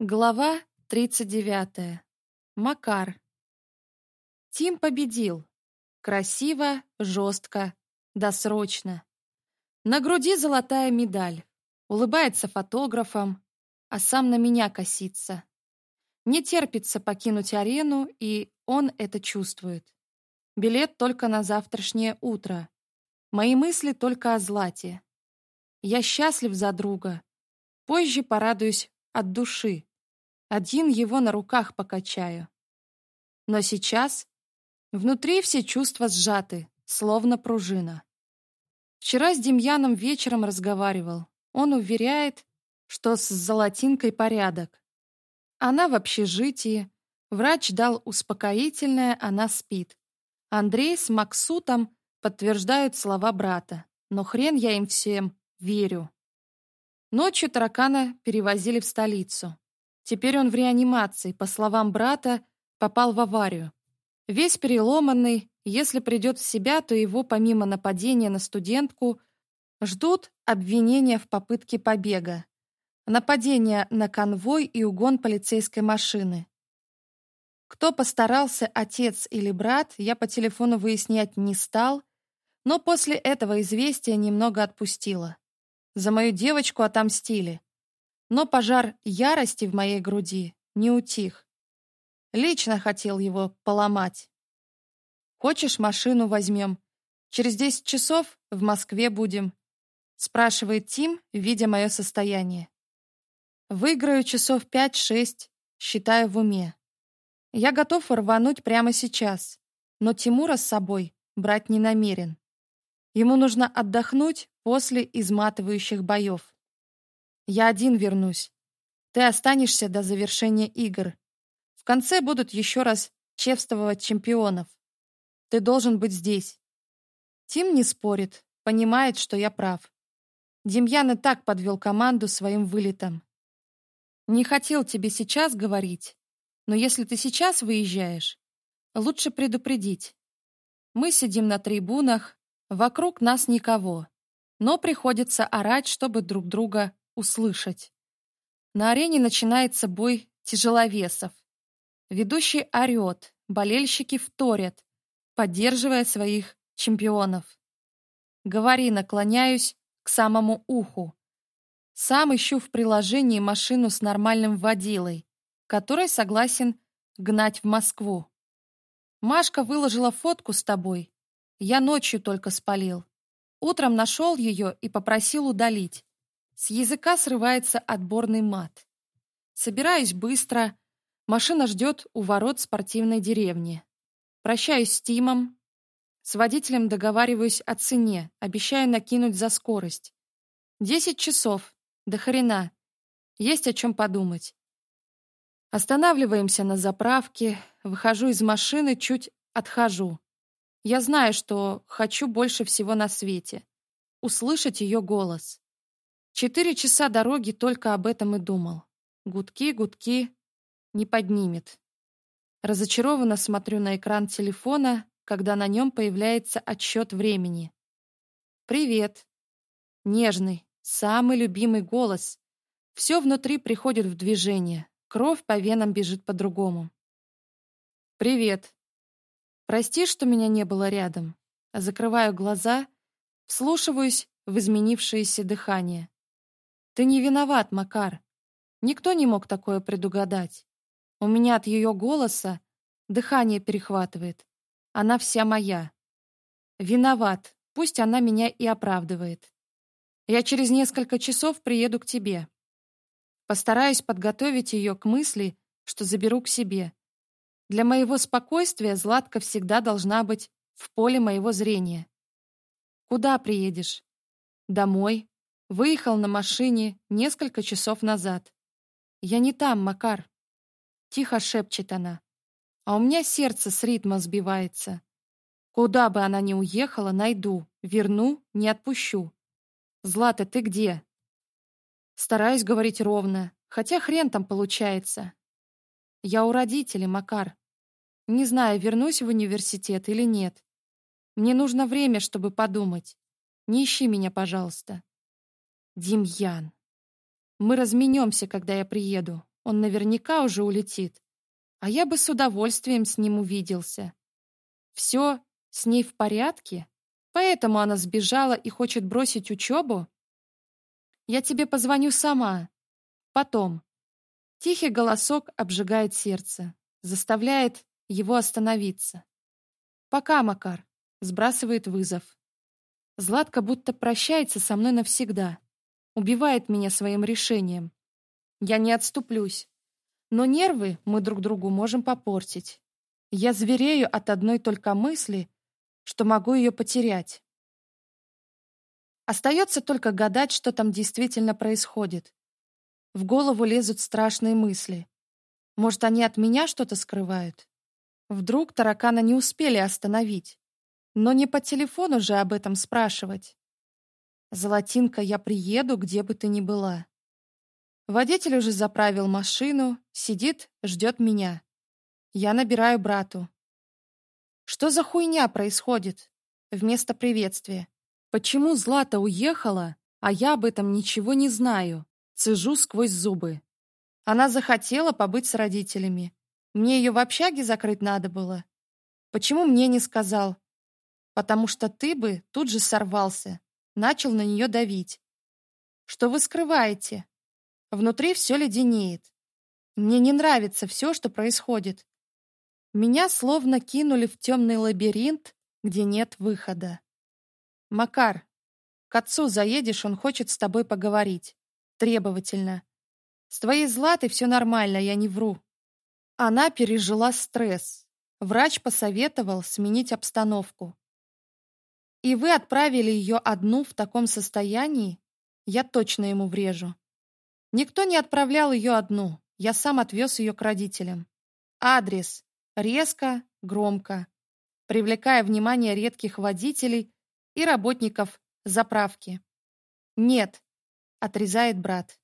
Глава 39. Макар. Тим победил. Красиво, жестко, досрочно. На груди золотая медаль. Улыбается фотографом, а сам на меня косится. Не терпится покинуть арену, и он это чувствует. Билет только на завтрашнее утро. Мои мысли только о Злате. Я счастлив за друга. Позже порадуюсь от души. Один его на руках покачаю. Но сейчас внутри все чувства сжаты, словно пружина. Вчера с Демьяном вечером разговаривал. Он уверяет, что с золотинкой порядок. Она в общежитии. Врач дал успокоительное, она спит. Андрей с Максутом подтверждают слова брата. Но хрен я им всем верю. Ночью таракана перевозили в столицу. Теперь он в реанимации, по словам брата, попал в аварию. Весь переломанный, если придет в себя, то его, помимо нападения на студентку, ждут обвинения в попытке побега, нападение на конвой и угон полицейской машины. Кто постарался, отец или брат, я по телефону выяснять не стал, но после этого известия немного отпустила. За мою девочку отомстили. Но пожар ярости в моей груди не утих. Лично хотел его поломать. «Хочешь, машину возьмем? Через десять часов в Москве будем», спрашивает Тим, видя мое состояние. «Выиграю часов пять-шесть, считаю в уме. Я готов рвануть прямо сейчас, но Тимура с собой брать не намерен. Ему нужно отдохнуть после изматывающих боев. Я один вернусь. Ты останешься до завершения игр. В конце будут еще раз чествовать чемпионов. Ты должен быть здесь. Тим не спорит, понимает, что я прав. Демьян и так подвел команду своим вылетом. Не хотел тебе сейчас говорить, но если ты сейчас выезжаешь, лучше предупредить. Мы сидим на трибунах, вокруг нас никого, но приходится орать, чтобы друг друга услышать. На арене начинается бой тяжеловесов. Ведущий орет, болельщики вторят, поддерживая своих чемпионов. Говори, наклоняюсь к самому уху. Сам ищу в приложении машину с нормальным водилой, который согласен гнать в Москву. Машка выложила фотку с тобой. Я ночью только спалил. Утром нашел ее и попросил удалить. С языка срывается отборный мат. Собираюсь быстро. Машина ждет у ворот спортивной деревни. Прощаюсь с Тимом. С водителем договариваюсь о цене, обещаю накинуть за скорость. Десять часов. До хрена. Есть о чем подумать. Останавливаемся на заправке, выхожу из машины, чуть отхожу. Я знаю, что хочу больше всего на свете. Услышать ее голос. Четыре часа дороги только об этом и думал. Гудки, гудки. Не поднимет. Разочарованно смотрю на экран телефона, когда на нем появляется отсчет времени. «Привет!» Нежный, самый любимый голос. Все внутри приходит в движение. Кровь по венам бежит по-другому. «Привет!» Прости, что меня не было рядом. Закрываю глаза, вслушиваюсь в изменившееся дыхание. Ты не виноват, Макар. Никто не мог такое предугадать. У меня от ее голоса дыхание перехватывает. Она вся моя. Виноват. Пусть она меня и оправдывает. Я через несколько часов приеду к тебе. Постараюсь подготовить ее к мысли, что заберу к себе. Для моего спокойствия Златка всегда должна быть в поле моего зрения. Куда приедешь? Домой. Выехал на машине несколько часов назад. Я не там, Макар. Тихо шепчет она. А у меня сердце с ритма сбивается. Куда бы она ни уехала, найду. Верну, не отпущу. Злата, ты где? Стараюсь говорить ровно, хотя хрен там получается. Я у родителей, Макар. Не знаю, вернусь в университет или нет. Мне нужно время, чтобы подумать. Не ищи меня, пожалуйста. Демьян. Мы разменемся, когда я приеду. Он наверняка уже улетит. А я бы с удовольствием с ним увиделся. Все с ней в порядке? Поэтому она сбежала и хочет бросить учебу? Я тебе позвоню сама. Потом. Тихий голосок обжигает сердце, заставляет его остановиться. «Пока, Макар!» — сбрасывает вызов. Златка будто прощается со мной навсегда убивает меня своим решением. Я не отступлюсь. Но нервы мы друг другу можем попортить. Я зверею от одной только мысли, что могу ее потерять. Остается только гадать, что там действительно происходит. В голову лезут страшные мысли. Может, они от меня что-то скрывают? Вдруг таракана не успели остановить. Но не по телефону же об этом спрашивать. «Золотинка, я приеду, где бы ты ни была». Водитель уже заправил машину, сидит, ждет меня. Я набираю брату. «Что за хуйня происходит?» Вместо приветствия. «Почему Злата уехала, а я об этом ничего не знаю?» Цежу сквозь зубы. Она захотела побыть с родителями. Мне ее в общаге закрыть надо было. Почему мне не сказал? Потому что ты бы тут же сорвался начал на нее давить. «Что вы скрываете? Внутри все леденеет. Мне не нравится все, что происходит. Меня словно кинули в темный лабиринт, где нет выхода. Макар, к отцу заедешь, он хочет с тобой поговорить. Требовательно. С твоей Златой все нормально, я не вру. Она пережила стресс. Врач посоветовал сменить обстановку. И вы отправили ее одну в таком состоянии? Я точно ему врежу. Никто не отправлял ее одну. Я сам отвез ее к родителям. Адрес. Резко, громко. Привлекая внимание редких водителей и работников заправки. «Нет», — отрезает брат.